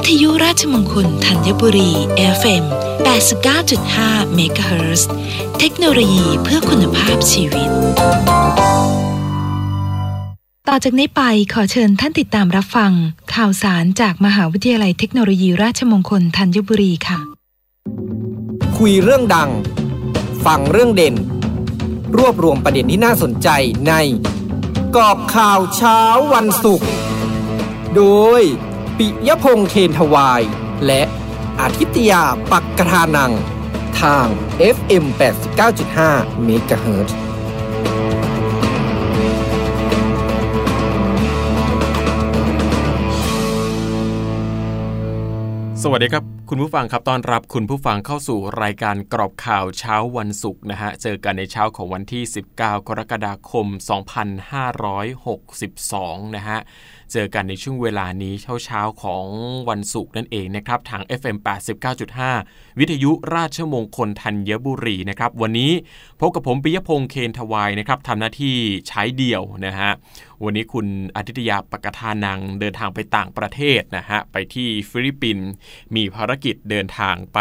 วิทยุราชมงคลธัญบุรี FM 89.5เมกะเฮิรตซ์เทคโนโลยีเพื่อคุณภาพชีวิต ต่อจากนี้ไปขอเชิญท่านติดตามรับฟัง ข่าวสารจากมหาวิทยาลัยเทคโนโลยีราชมงคลธัญบุรีค่ะ คุยเรื่องดัง ฟังเรื่องเด่น รวบรวมประเด็นที่น่าสนใจในกอบข่าวเช้าวันศุกร์โดย ปิยพงษ์เคนทวาย และอาทิตยาปักกทานัง ทาง FM 89.5 MHz สวัสดีครับ คุณผู้ฟังครับตอนรับคุณผู้ฟังเข้าสู่รายการกรอบข่าวเช้าวันศุกร์นะฮะ เจอกันในเช้าของวันที่ 19 กรกฎาคม 2562 นะฮะ เจอกันในช่วงเวลานี้เช้าเช้าของวันศุกร์นั่นเองนะครับ ทาง FM 89.5 วิทยุราชมงคลธัญบุรีนะครับวันนี้พบกับผมปิยพงษ์เคนทวายนะครับทำหน้าที่ใช้เดี่ยวนะฮะวันนี้คุณอาทิตยาปกทานังเดินทางไปต่างประเทศนะฮะไปที่ฟิลิปปินส์มีภารกิจเดินทางไป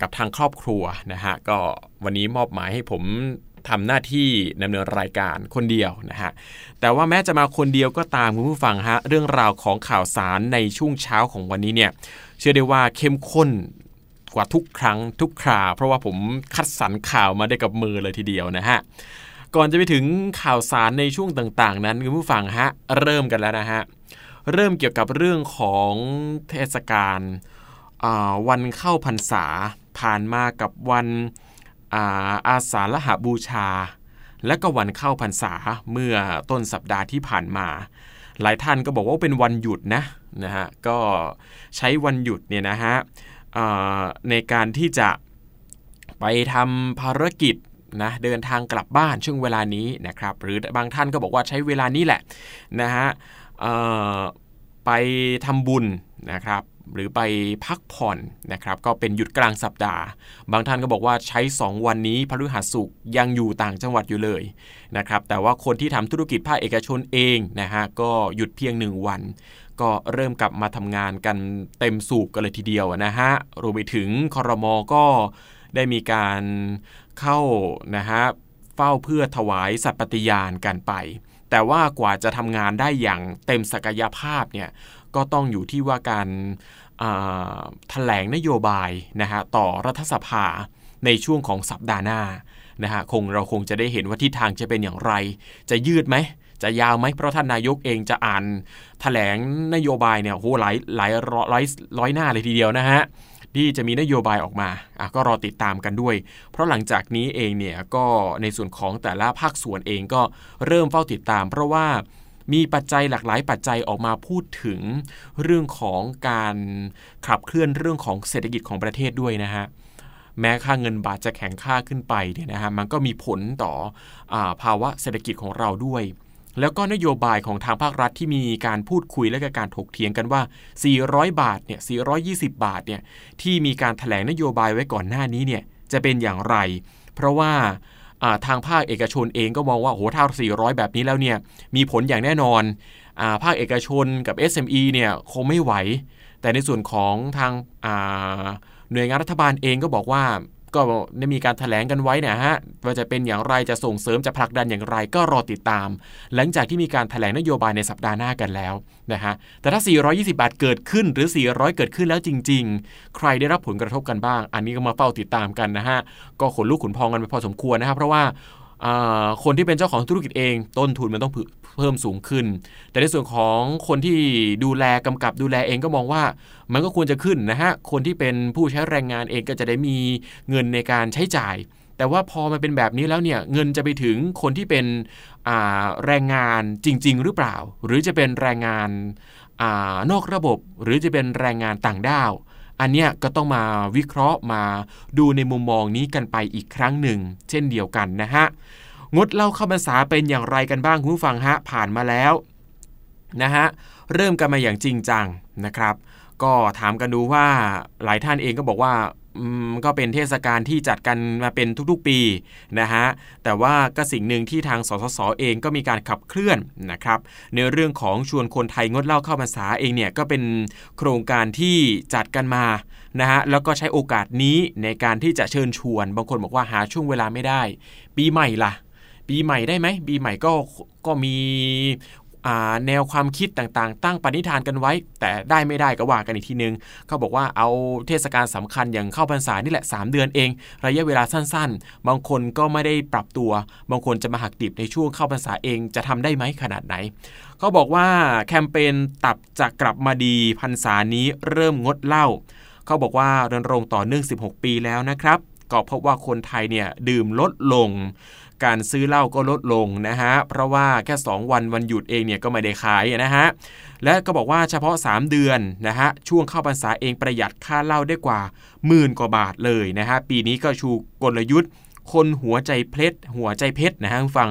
กับทางครอบครัวนะฮะก็วันนี้มอบหมายให้ผมทำหน้าที่ดำเนินรายการคนเดียวนะฮะ แต่ว่าแม้จะมาคนเดียวก็ตามคุณผู้ฟังฮะ เรื่องราวของข่าวสารในช่วงเช้าของวันนี้เนี่ย เชื่อได้ว่าเข้มข้น กว่าทุกครั้งทุกครา เพราะว่าผมคัดสรรข่าวมาได้กับมือเลยทีเดียวนะฮะก่อนจะไปถึงข่าวสารในช่วงต่างๆ นั้นคุณผู้ฟังฮะเริ่มกันแล้วนะฮะเริ่มเกี่ยวกับเรื่องของเทศกาลวันเข้าพรรษาผ่านมากับวันอาอาสาฬหบูชา และก็วันเข้าพรรษาเมื่อต้นสัปดาห์ที่ผ่านมา หลายท่านก็บอกว่าเป็นวันหยุดนะนะฮะก็ใช้วันหยุดเนี่ยนะฮะ ในการที่จะไปทำภารกิจนะเดินทางกลับบ้านช่วงเวลานี้นะครับ หรือบางท่านก็บอกว่าใช้เวลานี้แหละนะฮะไปทำบุญนะครับ หรือไปพักผ่อนนะครับ ก็เป็นหยุดกลางสัปดาห์ บางท่านก็บอกว่าใช้ 2 วันนี้พฤหัสสุกยังอยู่ต่างจังหวัดอยู่เลยนะครับ แต่ว่าคนที่ทำธุรกิจภาคเอกชนเองนะฮะก็หยุดเพียง 1 วัน ก็เริ่มกลับมาทำงานกันเต็มสูบกันเลยทีเดียวนะฮะรวมไปถึงคอรมอก็ได้มีการเข้านะฮะเฝ้าเพื่อถวายสัตย์ปฏิญาณกันไป แต่ว่ากว่าจะทำงานได้อย่างเต็มศักยภาพเนี่ยก็ต้องอยู่ที่ว่าการแถลงนโยบายนะฮะต่อรัฐสภาในช่วงของสัปดาห์หน้านะฮะคงเราคงจะได้เห็นว่าทิศทางจะเป็นอย่างไร จะยืดไหม จะยาวไหมเพราะท่านนายกเองจะอ่านแถลงนโยบายเนี่ยโหหลายหลายร้อยร้อยร้อยหน้าเลยทีเดียวนะฮะที่จะมีนโยบายออกมาอะก็รอติดตามกันด้วย เพราะหลังจากนี้เองเนี่ยก็ในส่วนของแต่ละภาคส่วนเองก็เริ่มเฝ้าติดตาม เพราะว่ามีปัจจัยหลากหลายปัจจัยออกมาพูดถึงเรื่องของการขับเคลื่อนเรื่องของเศรษฐกิจของประเทศด้วยนะฮะแม้ค่าเงินบาทจะแข็งค่าขึ้นไปเนี่ยนะฮะมันก็มีผลต่ออภาวะเศรษฐกิจของเราด้วย แล้วก็นโยบายของทางภาครัฐที่มีการพูดคุยและก็การถกเถียงกันว่า 400 บาทเนี่ย 420 บาทเนี่ยที่มีการถแถลงนโยบายไว้ก่อนหน้านี้เนี่ยจะเป็นอย่างไร เพราะว่าทางภาคเอกชนเองก็มองว่าโหถ้า 400 แบบนี้แล้วเนี่ยมีผลอย่างแน่นอนอภาคเอกชนกับ SME เนี่ยคงไม่ไหว แต่ในส่วนของทางหน่วยงานรัฐบาลเองก็บอกว่า ก็ได้มีการถแถลงกันไว้นะฮะว่าจะเป็นอย่างไรจะส่งเสริมจะผลักดันอย่างไรก็รอติดตาม หลังจากที่มีการถแถลงนโยบายในสัปดาห์หน้ากันแล้วนะฮะแต่ถ้า 420 บาทเกิดขึ้นหรือ 400 เกิดขึ้นแล้วจริง ๆ ใครได้รับผลกระทบกันบ้าง อันนี้ก็มาเฝ้าติดตามกันนะฮะก็ขนลูกขนพองกันไปพอสมควรนะครับเพราะว่าอ่าคนที่เป็นเจ้าของธุรกิจเอง ต้นทุนมันต้องเพิ่มสูงขึ้น แต่ในส่วนของคนที่ดูแลกำกับดูแลเองก็มองว่า มันก็ควรจะขึ้นนะฮะ คนที่เป็นผู้ใช้แรงงานเองก็จะได้มีเงินในการใช้จ่าย แต่ว่าพอมันเป็นแบบนี้แล้วเนี่ยเงินจะไปถึงคนที่เป็นแรงงานจริง ๆ หรือเปล่า หรือจะเป็นแรงงานอานอกระบบ หรือจะเป็นแรงงานต่างด้าว อันเนี้ยก็ต้องมาวิเคราะห์มาดูในมุมมองนี้กันไปอีกครั้งหนึ่ง เช่นเดียวกันนะฮะงดเล่าเข้าพรรษาเป็นอย่างไรกันบ้างคุณผู้ฟังฮะผ่านมาแล้วนะฮะเริ่มกันมาอย่างจริงจังนะครับ ก็ถามกันดูว่าหลายท่านเองก็บอกว่าก็เป็นเทศกาลที่จัดกันมาเป็นทุกๆปีนะฮะ แต่ว่าก็สิ่งหนึ่งที่ทางสสสเองก็มีการขับเคลื่อนนะครับ ในเรื่องของชวนคนไทยงดเหล้าเข้าพรรษาเองเนี่ยก็เป็นโครงการที่จัดกันมานะฮะ แล้วก็ใช้โอกาสนี้ในการที่จะเชิญชวน บางคนบอกว่าหาช่วงเวลาไม่ได้ ปีใหม่ล่ะปีใหม่ได้ไหมปีใหม่ก็ก็มี แนวความคิดต่างๆ ตั้งปณิธานกันไว้ แต่ได้ไม่ได้ก็ว่ากันอีกทีนึงเขาบอกว่าเอาเทศกาลสำคัญอย่างเข้าพรรษานี่แหละ 3 เดือนเอง ระยะเวลาสั้นๆ บางคนก็ไม่ได้ปรับตัว บางคนจะมาหักดิบในช่วงเข้าพรรษาเองจะทำได้ไหมขนาดไหนเขาบอกว่าแคมเปญตับจะกลับมาดีพรรษานี้เริ่มงดเหล้าเขาบอกว่ารณรงค์ต่อเนื่อง 16 ปีแล้วนะครับก็พบว่าคนไทยเนี่ยดื่มลดลง การซื้อเหล้าก็ลดลงนะฮะเพราะว่าแค่ 2 วันวันหยุดเองเนี่ยก็ไม่ได้ขายนะฮะและก็บอกว่าเฉพาะ 3 เดือนนะฮะช่วงเข้าพรรษาเองประหยัดค่าเหล้าได้กว่าหมื่นกว่าบาทเลยนะฮะปีนี้ก็ชูกลยุทธ์ คนหัวใจเพชรหัวใจเพชรนะฮะฟัง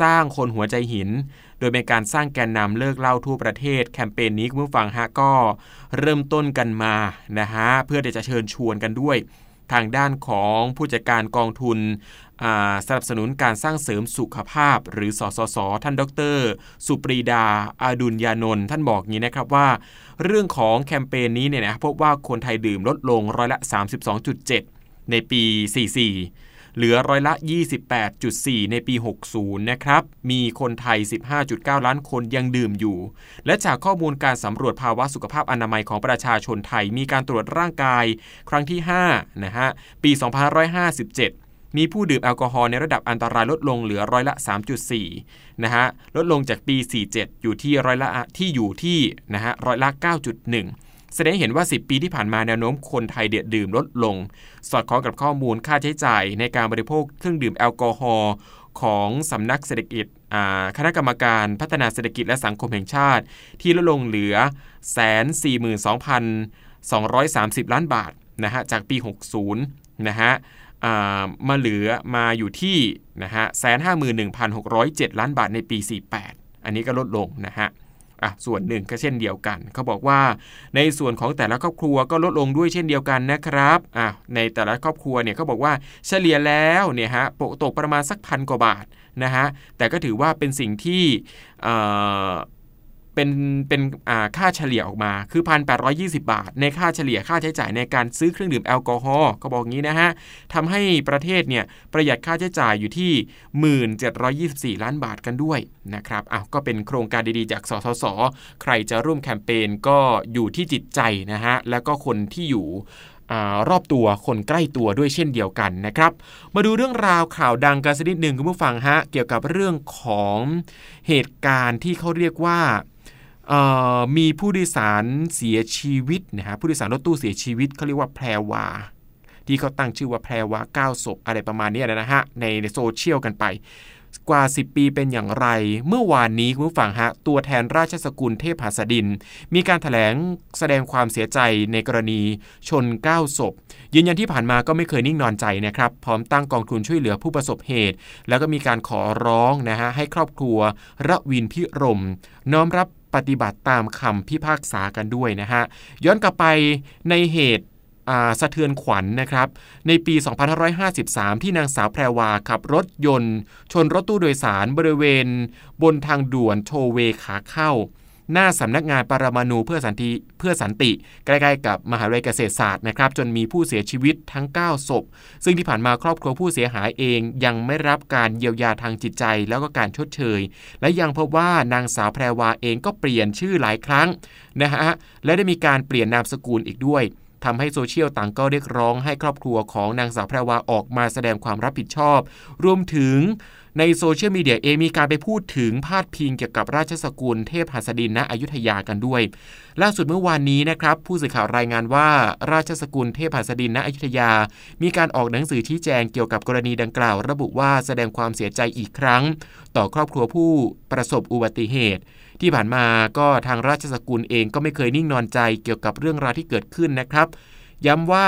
สร้างคนหัวใจหิน โดยเป็นการสร้างแกนนำเลิกเหล้าทั่วประเทศ แคมเปญนี้คุณผู้ฟังฮะก็เริ่มต้นกันมานะฮะเพื่อที่จะเชิญชวนกันด้วยทางด้านของผู้จัดการกองทุน สนับสนุนการสร้างเสริมสุขภาพ หรือสสส ท่านดร สุปรีดาอาดุลยานนท์ท่านบอกงี้นะครับว่า เรื่องของแคมเปญนี้เนี่ยนะพบว่าคนไทยดื่มลดลงร้อยละ 32.7 ในปี 44 เหลือร้อยละ 28.4 ในปี 60 นะครับ มีคนไทย 15.9 ล้านคนยังดื่มอยู่ และจากข้อมูลการสำรวจภาวะสุขภาพอนามัยของประชาชนไทยมีการตรวจร่างกายครั้งที่ 5 นะฮะ ปี 2557 มีผู้ดื่มแอลกอฮอล์ในระดับอันตรายลดลงเหลือร้อยละ 3.4 นะฮะ ลดลงจากปี 47 อยู่ที่ร้อยละที่อยู่ที่นะฮะร้อยละ 9.1 แสดงเห็นว่า 10 ปีที่ผ่านมาแนวโน้มคนไทยเดียดดื่มลดลง สอดคล้องกับข้อมูลค่าใช้จ่ายในการบริโภคเครื่องดื่มแอลกอฮอล์ของสำนักเศรษฐกิจคณะกรรมการพัฒนาเศรษฐกิจและสังคมแห่งชาติ ที่ลดลงเหลือ142,230ล้านบาทนะฮะจากปี 60นะฮะ มาเหลือมาอยู่ที่นะฮะ151,607ล้านบาทในปี 48 อันนี้ก็ลดลงนะฮะอะส่วนหนึ่งก็เช่นเดียวกัน เขาบอกว่าในส่วนของแต่ละครอบครัวก็ลดลงด้วยเช่นเดียวกันนะครับอะในแต่ละครอบครัวเนี่ยเขาบอกว่าเฉลี่ยแล้วเนี่ยฮะปกตกประมาณสักพันกว่าบาทนะฮะแต่ก็ถือว่าเป็นสิ่งที่ เป็นเป็นค่าเฉลี่ยออกมาคือ 1,820 บาท ในค่าเฉลี่ยค่าใช้จ่ายในการซื้อเครื่องดื่มแอลกอฮอล์ก็บอกงี้นะฮะทำให้ประเทศเนี่ยประหยัดค่าใช้จ่ายอยู่ที่ 1724 ล้านบาทกันด้วยนะครับอ้าวก็เป็นโครงการดีๆจากสสส ใครจะร่วมแคมเปญก็อยู่ที่จิตใจนะฮะแล้วก็คนที่อยู่อรอบตัวคนใกล้ตัวด้วยเช่นเดียวกันนะครับ มาดูเรื่องราวข่าวดังกันสักนิดหนึ่งคุณผู้ฟังฮะเกี่ยวกับเรื่องของเหตุการณ์ที่เขาเรียกว่า มีผู้โดยสารเสียชีวิตนะฮะผู้โดยสารรถตู้เสียชีวิตเขาเรียกว่าแพรวา ที่เขาตั้งชื่อว่าแพรวาเก้าศพอะไรประมาณนี้นะฮะในในโซเชียลกันไป กว่า 10 ปีเป็นอย่างไร เมื่อวานนี้คุณผู้ฟังฮะตัวแทนราชสกุลเทพหัสดิน มีการถแถลงแสดงความเสียใจในกรณีชน 9 ศพ ยืนยันที่ผ่านมาก็ไม่เคยนิ่งนอนใจนะครับ พร้อมตั้งกองทุนช่วยเหลือผู้ประสบเหตุ แล้วก็มีการขอร้องนะฮะให้ครอบครัวระวินพิรม น้อมรับ ปฏิบัติตามคำพิพากษากันด้วยนะฮะ ย้อนกลับไปในเหตุสะเทือนขวัญนนะครับ ในปี 2553 ที่นางสาวแพรวาขับรถยนต์ ชนรถตู้โดยสารบริเวณ บนทางด่วนโชเวขาเข้า หน้าสำนักงานปรมาณูเพื่อสันติเพื่อสันติ ใกล้ๆกับมหาวิทยาลัยเกษตรศาสตร์นะครับ จนมีผู้เสียชีวิตทั้ง 9 ศพ ซึ่งที่ผ่านมาครอบครัวผู้เสียหายเองยังไม่รับการเยียวยาทางจิตใจ แล้วก็การชดเชย และยังพบว่านางสาวแพรวาเองก็เปลี่ยนชื่อหลายครั้งนะฮะและได้มีการเปลี่ยนนามสกุลอีกด้วยทำให้โซเชียลต่างก็เรียกร้องให้ครอบครัวของนางสาวแพรวาออกมาแสดงความรับผิดชอบ รวมถึง ในโซเชียลมีเดียเองมีการไปพูดถึงพาดพิงเกี่ยวกับราชสกุลเทพหัสดินณอยุธยากันด้วย ล่าสุดเมื่อวานนี้นะครับผู้สื่อข่าวรายงานว่าราชสกุลเทพหัสดินณอยุธยา มีการออกหนังสือชี้แจงเกี่ยวกับกรณีดังกล่าว ระบุว่าแสดงความเสียใจอีกครั้ง ต่อครอบครัวผู้ประสบอุบัติเหตุ ที่ผ่านมาก็ทางราชสกุลเองก็ไม่เคยนิ่งนอนใจเกี่ยวกับเรื่องราวที่เกิดขึ้นนะครับย้ำว่า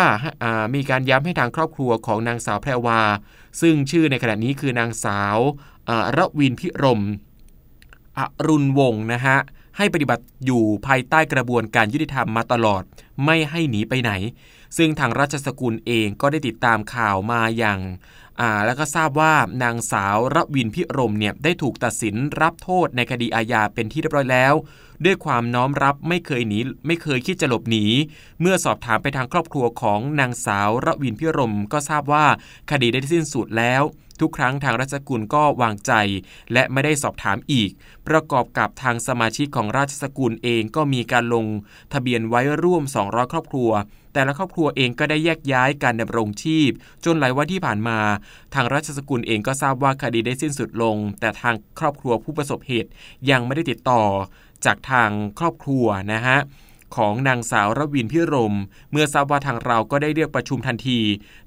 มีการย้ำให้ทางครอบครัวของนางสาวแพรวา ซึ่งชื่อในขณะนี้คือนางสาวระวินพิรมอรุณวงศ์นะฮะให้ปฏิบัติอยู่ภายใต้กระบวนการยุติธรรมมาตลอด ไม่ให้หนีไปไหน ซึ่งทางราชสกุลเองก็ได้ติดตามข่าวมาอย่างอ่าแล้วก็ทราบว่านางสาวระวินพิรมเนี่ยได้ถูกตัดสินรับโทษในคดีอาญาเป็นที่เรียบร้อยแล้ว ด้วยความน้อมรับไม่เคยหนีไม่เคยคิดจะหลบหนี เมื่อสอบถามไปทางครอบครัวของนางสาวระวินพิรมก็ทราบว่าคดีได้สิ้นสุดแล้วทุกครั้งทางราชสกุลก็วางใจ และไม่ได้สอบถามอีก ประกอบกับทางสมาชิกของราชสกุลเองก็มีการลง ทะเบียนไว้ร่วม 200 ครอบครัว แต่ละครอบครัวเองก็ได้แยกย้ายการดำรงชีพ จนหลายวันที่ผ่านมา ทางราชสกุลเองก็ทราบว่าคดีได้สิ้นสุดลง แต่ทางครอบครัวผู้ประสบเหตุยังไม่ได้ติดต่อ จากทางครอบครัวนะฮะของนางสาวรวินพิรม เมื่อทราบว่าทางเราก็ได้เรียกประชุมทันที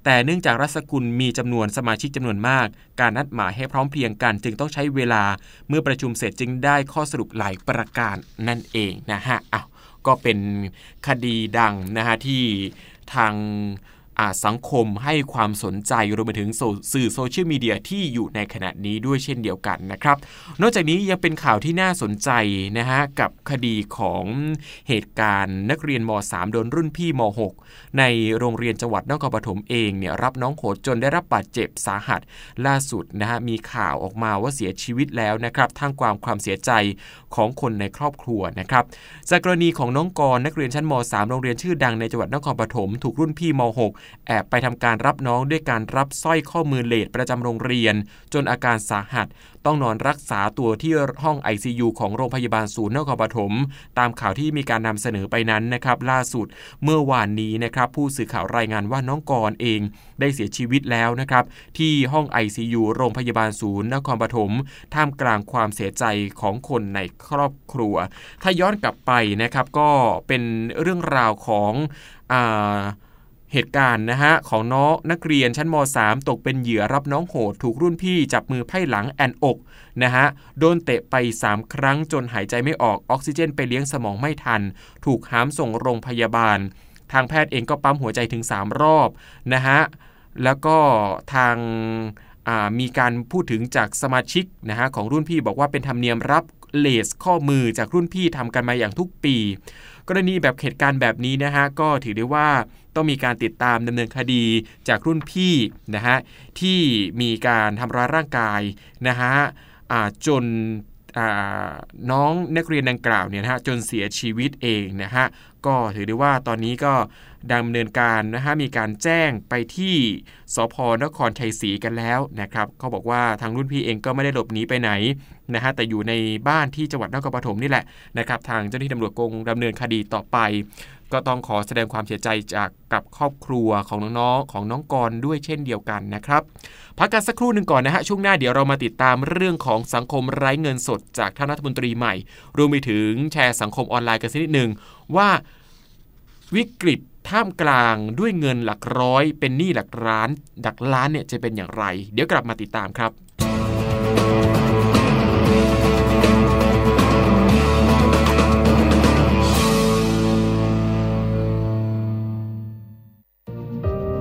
แต่เนื่องจากรัศกุลมีจำนวนสมาชิกจำนวนมาก การนัดหมายให้พร้อมเพรียงกัน จึงต้องใช้เวลาเมื่อประชุมเสร็จจึงได้ข้อสรุปหลายประการนั่นเองนะฮะอ้าวก็เป็นคดีดังนะฮะที่ทาง สังคมให้ความสนใจรวมไปถึงสื่อโซเชียลมีเดียที่อยู่ในขณะนี้ด้วยเช่นเดียวกันนะครับ นอกจากนี้ยังเป็นข่าวที่น่าสนใจนะฮะกับคดีของเหตุการณ์นักเรียนม .3 โดนรุ่นพี่ม .6 ในโรงเรียนจังหวัดนครปฐมเองเนี่ยรับน้องโหดจนได้รับบาดเจ็บสาหัส ล่าสุดนะฮะมีข่าวออกมาว่าเสียชีวิตแล้วนะครับทั้งความความเสียใจของคนในครอบครัวนะครับจากกรณีของน้องกรนักเรียนชั้นม .3 โรงเรียนชื่อดังในจังหวัดนครปฐมถูกรุ่นพี่ม .6 แอบไปทำการรับน้องด้วยการรับสร้อยข้อมือเลดประจำโรงเรียน จนอาการสาหัส ต้องนอนรักษาตัวที่ห้อง ICU ของโรงพยาบาลศูนย์นครปฐมตามข่าวที่มีการนำเสนอไปนั้นนะครับ ล่าสุดเมื่อวานนี้นะครับผู้สื่อข่าวรายงานว่าน้องกรเองได้เสียชีวิตแล้วนะครับ ที่ห้อง ICU โรงพยาบาลศูนย์นครปฐมท่ามกลางความเสียใจของคนในครอบครัว ถ้าย้อนกลับไปนะครับก็เป็นเรื่องราวของอ่า เหตุการณ์นะฮะของน้องนักเรียนชั้นม .3 ตกเป็นเหยื่อรับน้องโหด ถูกรุ่นพี่จับมือไพ่หลังแอนอกนะฮะโดนเตะไป 3 ครั้งจนหายใจไม่ออกออกซิเจนไปเลี้ยงสมองไม่ทัน ถูกหามส่งโรงพยาบาล ทางแพทย์เองก็ปั๊มหัวใจถึง 3 รอบนะฮะแล้วก็ทางมีการพูดถึงจากสมาชิกนะฮะของรุ่นพี่บอกว่าเป็นธรรมเนียมรับเลสข้อมือจากรุ่นพี่ทำกันมาอย่างทุกปี กรณีแบบเหตุการณ์แบบนี้นะฮะก็ถือได้ว่า ต้องมีการติดตามดำเนินคดีจากรุ่นพี่นะฮะที่มีการทำร้ายร่างกายนะฮะจนน้องนักเรียนดังกล่าวเนี่ยนะฮะจนเสียชีวิตเองนะฮะก็ถือได้ว่าตอนนี้ก็ดำเนินการนะฮะมีการแจ้งไปที่สพนครชัยศรีกันแล้วนะครับเขาบอกว่าทางรุ่นพี่เองก็ไม่ได้หลบหนีไปไหนนะฮะแต่อยู่ในบ้านที่จังหวัดนครปฐมนี่แหละนะครับทางเจ้าหน้าที่ตำรวจกงดำเนินคดีต่อไป ก็ต้องขอแสดงความเสียใจจากกับครอบครัวของน้องๆของน้องกรด้วยเช่นเดียวกันนะครับพักกันสักครู่หนึ่งก่อนนะฮะช่วงหน้าเดี๋ยวเรามาติดตามเรื่องของสังคมไร้เงินสดจากท่านรัฐมนตรีใหม่ รวมไปถึงแชร์สังคมออนไลน์กันสักนิดหนึ่งว่าวิกฤตท่ามกลางด้วยเงินหลักร้อย เป็นหนี้หลักล้านดักล้านเนี่ยจะเป็นอย่างไร เดี๋ยวกลับมาติดตามครับ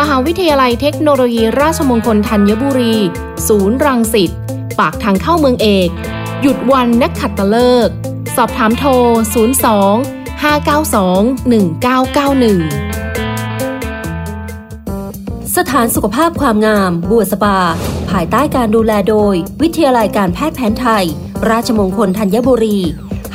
มหาวิทยาลัยเทคโนโลยีราชมงคลธัญบุรี ศูนย์รังสิต ปากทางเข้าเมืองเอก หยุดวันนักขัดตฤกษ์สอบถามโทร 02 592 1991 สถานสุขภาพความงาม บัวสปา ภายใต้การดูแลโดย วิทยาลัยการแพทย์แผนไทย ราชมงคลธัญบุรี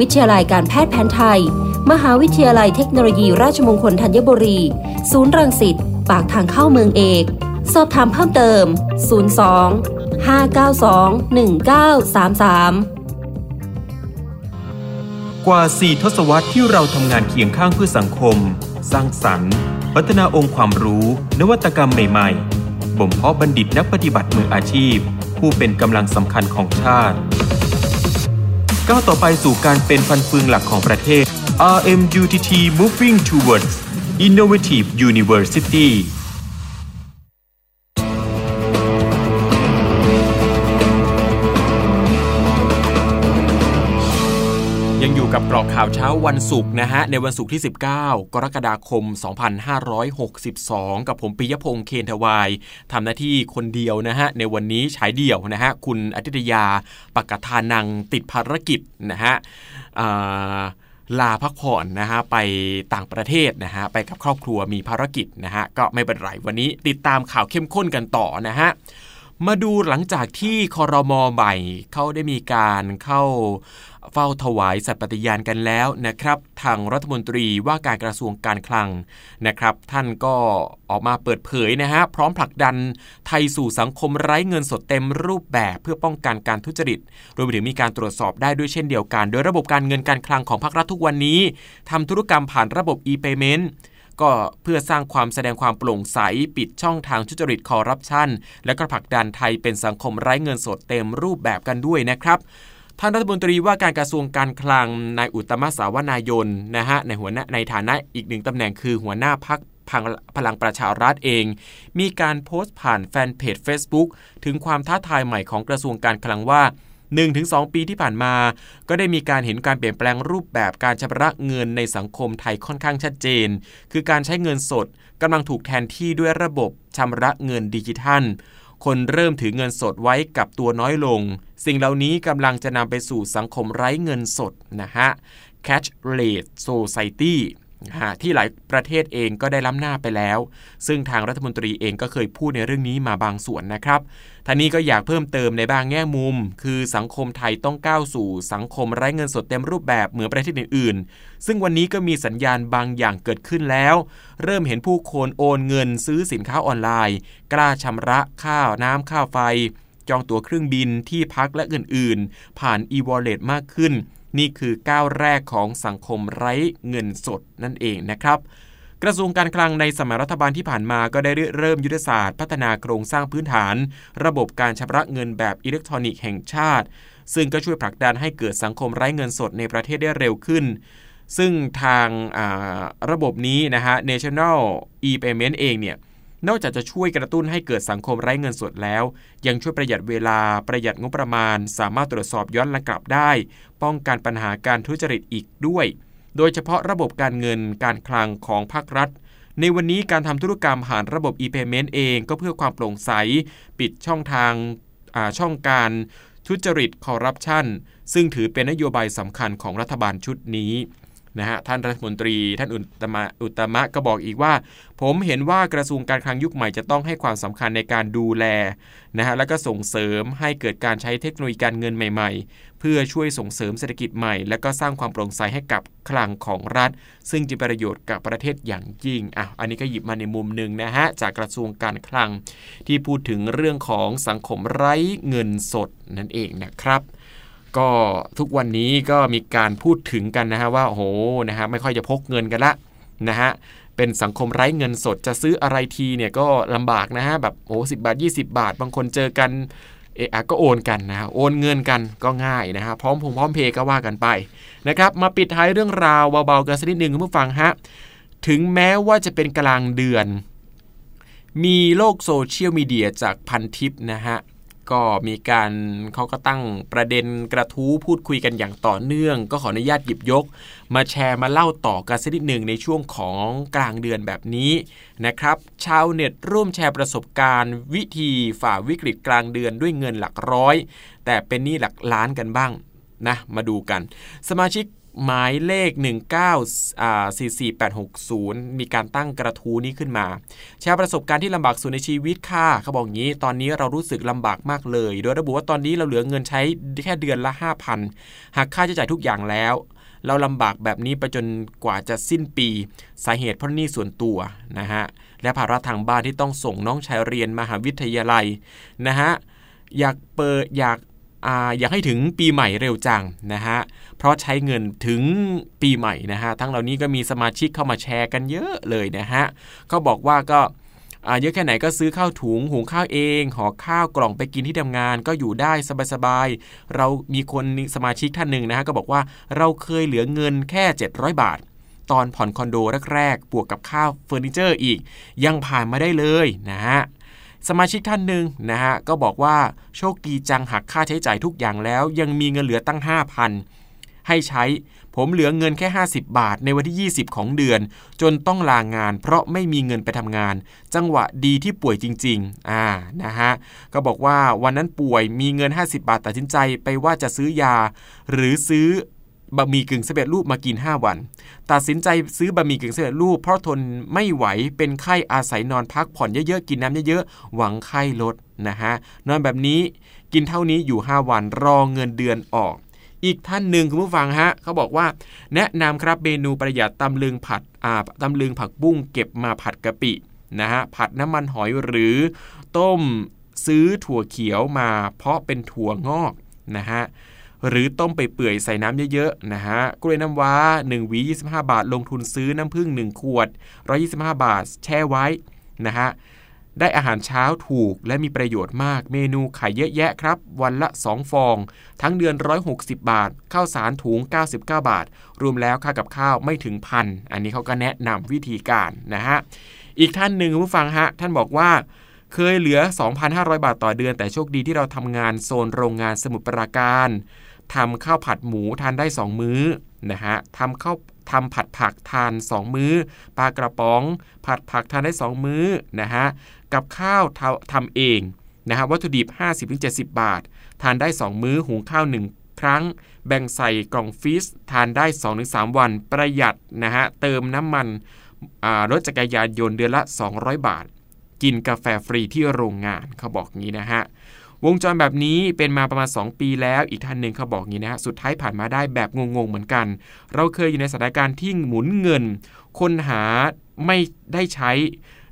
วิทยาลัยการแพทย์แผนไทย มหาวิทยาลัยเทคโนโลยีราชมงคลธัญบุรี ศูนย์รังสิต ปากทางเข้าเมืองเอก สอบถามเพิ่มเติม 02 592 1933 กว่า 4 ทศวรรษที่เราทำงานเคียงข้างเพื่อสังคม สร้างสรรค์ พัฒนาองค์ความรู้ นวัตกรรมใหม่ๆ บ่มเพาะบัณฑิตนักปฏิบัติมืออาชีพ ผู้เป็นกำลังสำคัญของชาติ ก้าวต่อไปสู่การเป็นฟันเฟืองหลักของประเทศ RMUTT Moving Towards Innovative University กับกรอกข่าวเช้าวันศุกร์นะฮะ ในวันศุกร์ที่ 19 กรกฎาคม 2562 กับผมปิยพงษ์เคนทวายทำหน้าที่คนเดียวนะฮะ ในวันนี้ฉายเดี่ยวนะฮะ คุณอาทิตยาปกทานังติดภารกิจนะฮะลาพักผ่อนนะฮะไปต่างประเทศนะฮะไปกับครอบครัวมีภารกิจนะฮะก็ไม่เป็นไรวันนี้ติดตามข่าวเข้มข้นกันต่อนะฮะมาดูหลังจากที่คอรมอใหม่เขาได้มีการเข้า เฝ้าถวายสัตย์ปฏิญาณกันแล้วนะครับ ทางรัฐมนตรีว่าการกระทรวงการคลังนะครับ ท่านก็ออกมาเปิดเผยนะฮะพร้อมผลักดันไทยสู่สังคมไร้เงินสดเต็มรูปแบบเพื่อป้องกันการทุจริต รวมไปถึงมีการตรวจสอบได้ด้วยเช่นเดียวกัน โดยระบบการเงินการคลังของภาครัฐทุกวันนี้ทำธุรกรรมผ่านระบบ e-payment ก็เพื่อสร้างความแสดงความโปร่งใส ปิดช่องทางทุจริตคอร์รัปชัน และก็ผลักดันไทยเป็นสังคมไร้เงินสดเต็มรูปแบบกันด้วยนะครับ ท่านรัฐมนตรีว่าการกระทรวงการคลังนายอุตมะสาวนายนนะฮะในหัวหน้าในฐานะอีกหนึ่งตำแหน่งคือหัวหน้าพักพลังประชารัฐเอง มีการโพสต์ผ่านแฟนเพจ Facebook ถึงความท้าทายใหม่ของกระทรวงการคลังว่า 1-2 ปีที่ผ่านมา ก็ได้มีการเห็นการเปลี่ยนแปลงรูปแบบการชำระเงินในสังคมไทยค่อนข้างชัดเจน คือการใช้เงินสดกำลังถูกแทนที่ด้วยระบบชำระเงินดิจิทัล คนเริ่มถือเงินสดไว้กับตัวน้อยลง สิ่งเหล่านี้กำลังจะนำไปสู่สังคมไร้เงินสดนะฮะ cash rate Society ที่หลายประเทศเองก็ได้ล้ำหน้าไปแล้ว ซึ่งทางรัฐมนตรีเองก็เคยพูดในเรื่องนี้มาบางส่วนนะครับท่านี้ก็อยากเพิ่มเติมในบางแง่มุม คือสังคมไทยต้องก้าวสู่สังคมไร้เงินสดเต็มรูปแบบเหมือนประเทศอื่นๆ ซึ่งวันนี้ก็มีสัญญาณบางอย่างเกิดขึ้นแล้ว เริ่มเห็นผู้คนโอนเงินซื้อสินค้าออนไลน์ กล้าชำระข้าวน้ำข้าวไฟ จองตั๋วเครื่องบินที่พักและอื่นๆ ผ่าน e-wallet มากขึ้น นี่คือก้าวแรกของสังคมไร้เงินสดนั่นเองนะครับ กระทรวงการคลังในสมัยรัฐบาลที่ผ่านมาก็ได้เริ่มยุทธศาสตร์ พัฒนาโครงสร้างพื้นฐาน ระบบการชำระเงินแบบอิเล็กทรอนิกส์แห่งชาติ ซึ่งก็ช่วยผลักดันให้เกิดสังคมไร้เงินสดในประเทศได้เร็วขึ้นซึ่งทางระบบนี้นะฮะ National e-payment เองเนี่ย นอกจากจะช่วยกระตุ้นให้เกิดสังคมไร้เงินสดแล้ว ยังช่วยประหยัดเวลาประหยัดงบประมาณ สามารถตรวจสอบย้อนหลังกลับได้ ป้องกันปัญหาการทุจริตอีกด้วย โดยเฉพาะระบบการเงินการคลังของภาครัฐ ในวันนี้การทำธุรกรรมผ่านระบบ e-payment เองก็เพื่อความโปร่งใส ปิดช่องทางช่องการทุจริตคอร์รัปชันซึ่งถือเป็นนโยบายสำคัญของรัฐบาลชุดนี้ นะฮะท่านรัฐมนตรี ท่านอุตมะอุตมะก็บอกอีกว่า ผมเห็นว่ากระทรวงการคลังยุคใหม่จะต้องให้ความสำคัญในการดูแลนะฮะแล้วก็ส่งเสริมให้เกิดการใช้เทคโนโลยีการเงินใหม่ ๆ เพื่อช่วยส่งเสริมเศรษฐกิจใหม่ และก็สร้างความโปร่งใสให้กับคลังของรัฐ ซึ่งจะประโยชน์กับประเทศอย่างยิ่งอะอันนี้ก็หยิบมาในมุมหนึ่งนะฮะจากกระทรวงการคลังที่พูดถึงเรื่องของสังคมไร้เงินสดนั่นเองนะครับ ก็ทุกวันนี้ก็มีการพูดถึงกันนะฮะว่าโอ้โหนะฮะไม่ค่อยจะพกเงินกันละนะฮะเป็นสังคมไร้เงินสดจะซื้ออะไรทีเนี่ยก็ลำบากนะฮะแบบโอ้สิบาท 20 บาท บางคนเจอกันเอะก็โอนกันนะฮะโอนเงินกันก็ง่ายนะฮะพร้อมพงพร้อมเพย์ก็ว่ากันไปนะครับมาปิดท้ายเรื่องราวเบาๆกันสักนิดหนึ่งคุณผู้ฟังฮะถึงแม้ว่าจะเป็นกลางเดือน มีโลกโซเชียลมีเดียจากพันทิปนะฮะ ก็มีการเขาก็ตั้งประเด็นกระทู้พูดคุยกันอย่างต่อเนื่อง ก็ขออนุญาตหยิบยก มาแชร์มาเล่าต่อกันสักนิดหนึ่งในช่วงของกลางเดือนแบบนี้นะครับ ชาวเน็ตร่วมแชร์ประสบการณ์ วิธีฝ่าวิกฤตกลางเดือนด้วยเงินหลักร้อย แต่เป็นหนี้หลักล้านกันบ้างนะมาดูกัน สมาชิก หมายเลข 1944860 มีการตั้งกระทู้นี้ขึ้นมา แชร์ประสบการณ์ที่ลำบากสุดในชีวิตค่ะเขาบอกงี้ ตอนนี้เรารู้สึกลำบากมากเลย โดยระบุว่าตอนนี้เราเหลือเงินใช้แค่เดือนละ 5,000หากค่าใช้จ่ายทุกอย่างแล้ว เราลำบากแบบนี้ไปจนกว่าจะสิ้นปี สาเหตุเพราะหนี้ส่วนตัวนะฮะ และภาระทางบ้านที่ต้องส่งน้องชายเรียนมหาวิทยาลัยนะฮะ อยากเปิดอยาก อยากให้ถึงปีใหม่เร็วจังนะฮะ เพราะใช้เงินถึงปีใหม่นะฮะ ทั้งเหล่านี้ก็มีสมาชิกเข้ามาแชร์กันเยอะเลยนะฮะเขาบอกว่าก็เยอะแค่ไหนก็ซื้อข้าวถุงหุงข้าวเองห่อข้าวกล่องไปกินที่ทำงาน ก็อยู่ได้สบายๆเรามีคนสมาชิกท่านหนึ่งนะฮะก็บอกว่าเราเคยเหลือเงินแค่ 700 บาท ตอนผ่อนคอนโดแรกๆบวกกับค่าเฟอร์นิเจอร์อีก ยังผ่านมาได้เลยนะฮะ สมาชิกท่านหนึ่งนะฮะก็บอกว่าโชคดีจังหักค่าใช้จ่ายทุกอย่างแล้ว ยังมีเงินเหลือตั้ง 5,000 ให้ใช้ผมเหลือเงินแค่ 50 บาทในวันที่ 20 ของเดือน จนต้องลางงาน เพราะไม่มีเงินไปทำงาน จังหวะดีที่ป่วยจริง ๆ อ่านะฮะก็บอกว่าวันนั้นป่วยมีเงิน 50 บาทตัดสินใจไปว่าจะซื้อยา หรือซื้อ บะหมี่กึ่งสำเร็จรูปมากิน 5 วัน ตัดสินใจซื้อบะหมี่กึ่งสำเร็จรูป เพราะทนไม่ไหวเป็นไข้อาศัยนอนพักผ่อนเยอะๆ กินน้ำเยอะๆ หวังไข้ลดนะฮะนอนแบบนี้กินเท่านี้อยู่ 5 วันรอเงินเดือนออก อีกท่านหนึ่งคุณผู้ฟังฮะเขาบอกว่า แนะนำครับเมนูประหยัดตำลึงผัดอ่าตำลึงผักบุ้งเก็บมาผัดกะปินะฮะผัดน้ำมันหอยหรือต้มซื้อถั่วเขียวมาเพาะเป็นถั่วงอกนะฮะ หรือต้มไปเปื่อยใส่น้ำเยอะๆนะฮะกล้วยน้ำว้า1หวี25 บาท ลงทุนซื้อน้ำผึ้ง1ขวด 125 บาท แช่ไว้นะฮะได้อาหารเช้าถูกและมีประโยชน์มาก เมนูขายเยอะแยะครับ วันละ 2 ฟอง ทั้งเดือน 160 บาท ข้าวสารถุง 99 บาท รวมแล้วค่ากับข้าวไม่ถึงพัน อันนี้เขาก็แนะนำวิธีการนะฮะ อีกท่านหนึ่งผู้ฟังฮะ ท่านบอกว่า เคยเหลือ 2,500 บาทต่อเดือน แต่โชคดีที่เราทำงานโซนโรงงานสมุทรปราการ ทำข้าวผัดหมูทานได้ 2 มื้อนะฮะทำข้าวทำผัดผักทาน 2 มื้อปลากระป๋อง ผัดผักทานได้ 2 มื้อนะฮะกับข้าวทำเองนะฮะวัตถุดิบ 50-70 บาท ทานได้ 2 มื้อหุงข้าว 1 ครั้ง แบ่งใส่กล่องฟิสทานได้ 2-3 วันประหยัดนะฮะเติมน้ำมันรถจักรยานยนต์เดือนละ 200 บาท กินกาแฟฟรีที่โรงงานเขาบอกงี้นะฮะ วงจรแบบนี้เป็นมาประมาณ 2 ปีแล้ว อีกท่านหนึ่งเขาบอกงี้นะฮะ สุดท้ายผ่านมาได้แบบงงๆเหมือนกัน เราเคยอยู่ในสถานการณ์ที่หมุนเงิน คนหาไม่ได้ใช้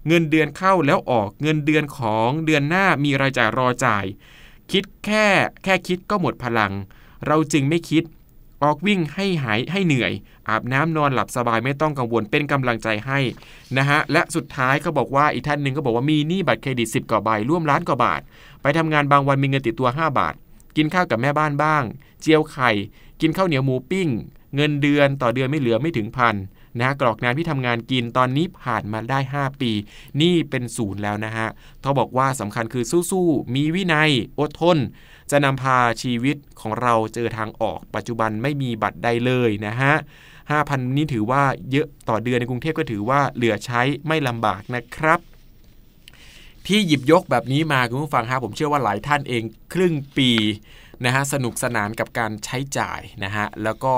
เงินเดือนเข้าแล้วออก เงินเดือนของเดือนหน้ามีรายจ่ายรอจ่าย คิดแค่แค่คิดก็หมดพลัง เราจึงไม่คิด ออกวิ่งให้หายให้เหนื่อย อาบน้ำนอนหลับสบายไม่ต้องกังวลเป็นกำลังใจให้นะฮะ และสุดท้ายก็บอกว่าอีกท่านหนึ่งก็บอกว่ามีหนี้บัตรเครดิต 10กว่าใบร่วมล้านกว่าบาท ไปทำงานบางวันมีเงินติดตัว 5 บาท กินข้าวกับแม่บ้านบ้าง เจียวไข่ กินข้าวเหนียวหมูปิ้ง เงินเดือนต่อเดือนไม่เหลือไม่ถึงพันนะกรอกน้ำที่ทำงานกินตอนนี้ผ่านมาได้ 5 ปี นี่เป็นศูนย์แล้วนะฮะเขาบอกว่าสำคัญคือสู้ๆ มีวินัย อดทน จะนำพาชีวิตของเราเจอทางออก ปัจจุบันไม่มีบัตรใดเลยนะฮะ5,000 นี่ถือว่าเยอะต่อเดือนในกรุงเทพก็ถือว่าเหลือใช้ไม่ลำบากนะครับ ที่หยิบยกแบบนี้มาคุณผู้ฟังฮะผมเชื่อว่าหลายท่านเองครึ่งปีนะฮะสนุกสนานกับการใช้จ่ายนะฮะแล้วก็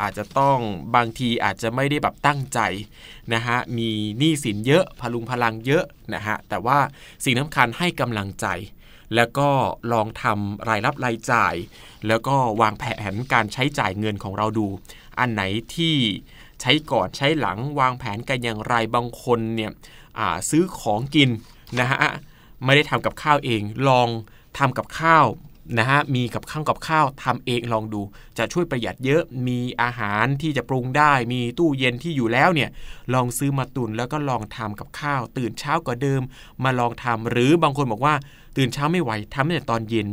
อาจจะต้องบางทีอาจจะไม่ได้แบบตั้งใจนะฮะมีหนี้สินเยอะพลุงพลังเยอะนะฮะแต่ว่าสิ่งสำคัญให้กำลังใจ แล้วก็ลองทำรายรับรายจ่าย แล้วก็วางแผนการใช้จ่ายเงินของเราดู อันไหนที่ใช้ก่อนใช้หลังวางแผนกันอย่างไรบางคนเนี่ยซื้อของกิน นะฮะไม่ได้ทำกับข้าวเอง ลองทำกับข้าวนะฮะมีกับข้าวกับข้าวทำเองลองดู จะช่วยประหยัดเยอะมีอาหารที่จะปรุงได้ มีตู้เย็นที่อยู่แล้วเนี่ยลองซื้อมาตุนแล้วก็ลองทำกับข้าว ตื่นเช้ากว่าเดิม มาลองทำหรือบางคนบอกว่า ตื่นเช้าไม่ไหวทำแต่ตอนเย็น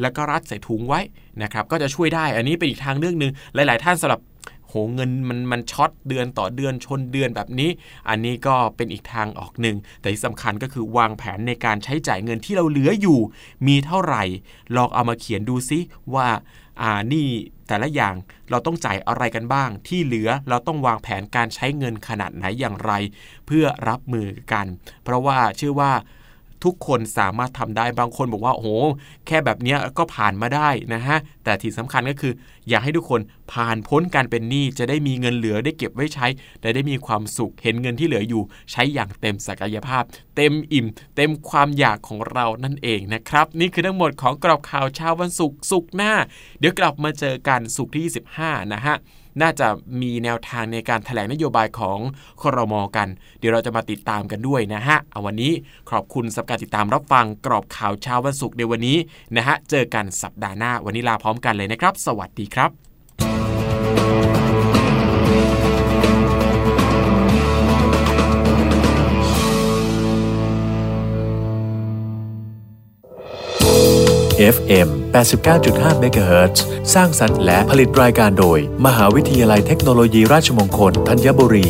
แล้วก็รัดใส่ถุงไว้นะครับก็จะช่วยได้อันนี้เป็นอีกทางเรื่องหนึ่งหลาย ๆ ท่านสำหรับ โหเงินมันมันช็อตเดือนต่อเดือนชนเดือนแบบนี้ อันนี้ก็เป็นอีกทางออกหนึ่ง แต่ที่สำคัญก็คือวางแผนในการใช้จ่ายเงินที่เราเหลืออยู่ มีเท่าไหร่ ลองเอามาเขียนดูซิว่าอ่านี่แต่ละอย่างเราต้องจ่ายอะไรกันบ้าง ที่เหลือเราต้องวางแผนการใช้เงินขนาดไหนอย่างไร เพื่อรับมือกัน เพราะว่าเชื่อว่าทุกคนสามารถทำได้บางคนบอกว่าโอ้โหแค่แบบนี้ก็ผ่านมาได้นะฮะ แต่ที่สำคัญก็คือ อยากให้ทุกคนผ่านพ้นการเป็นหนี้จะได้มีเงินเหลือได้เก็บไว้ใช้และได้มีความสุขเห็นเงินที่เหลืออยู่ ใช้อย่างเต็มศักยภาพ เต็มอิ่ม เต็มความอยากของเรานั่นเองนะครับ นี่คือทั้งหมดของกรอบข่าวเช้าวันศุกร์ศุกร์หน้า เดี๋ยวกลับมาเจอกันศุกร์ที่ 25 นะฮะน่าจะมีแนวทางในการแถลงนโยบายของคอรมอกัน เดี๋ยวเราจะมาติดตามกันด้วยนะฮะ เอาวันนี้ขอบคุณสำหรับการติดตามรับฟังกรอบข่าวเช้าวันศุกร์ในวันนี้นะฮะ เจอกันสัปดาห์หน้าวันนี้ลาพร้อมกันเลยนะครับ สวัสดีครับครับเอฟเอ็มแปดสิบเก้าจุดห้าเมกะเฮิรตซ์สร้างสรรค์และผลิตรายการโดย มหาวิทยาลัยเทคโนโลยีราชมงคลธัญบุรี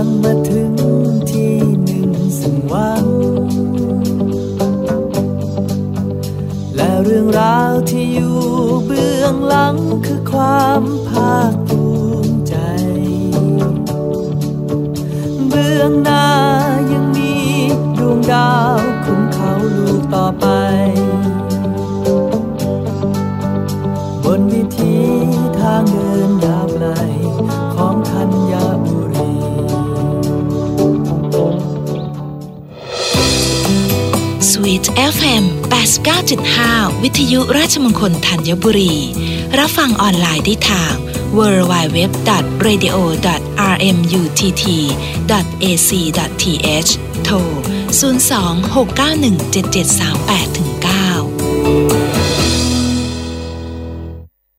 างมาถึงที่หนึ่งสิ้นหวังและเรื่องราวที่อยู่เบื้องหลังคือความ 89.5 วิทยุราชมงคลธัญบุรี รับฟังออนไลน์ได้ทาง www.radio.rmutt.ac.th โทร 026917738-9